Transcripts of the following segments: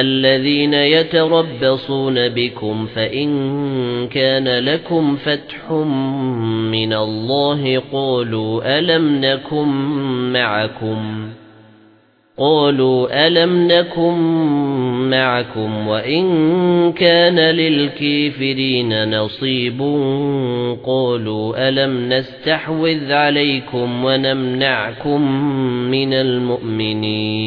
الذين يتربصون بكم فإن كان لكم فتح من الله قالوا ألم نكن معكم قالوا ألم نكن معكم وإن كان للكافرين نصيب قالوا ألم نستحوذ عليكم ونمنعكم من المؤمنين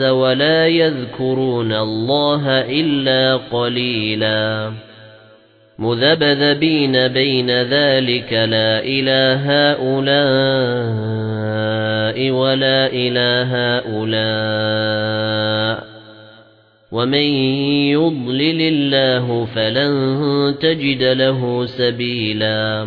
ولا يذكرون الله إلا قليلا. مذبذبين بين ذلك لا إله هؤلاء ولا إله هؤلاء. ومن يضلل الله فلن تجد له سبيلا.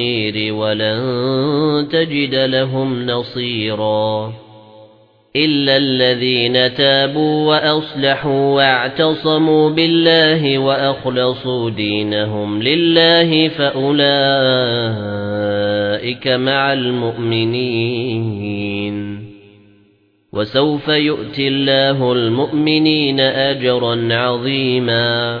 النير ولن تجد لهم نصيراً إلا الذين تابوا وأصلحوا واعتصموا بالله وأخلصوا دينهم لله فأولئك مع المؤمنين وسوف يؤتي الله المؤمنين أجرا عظيما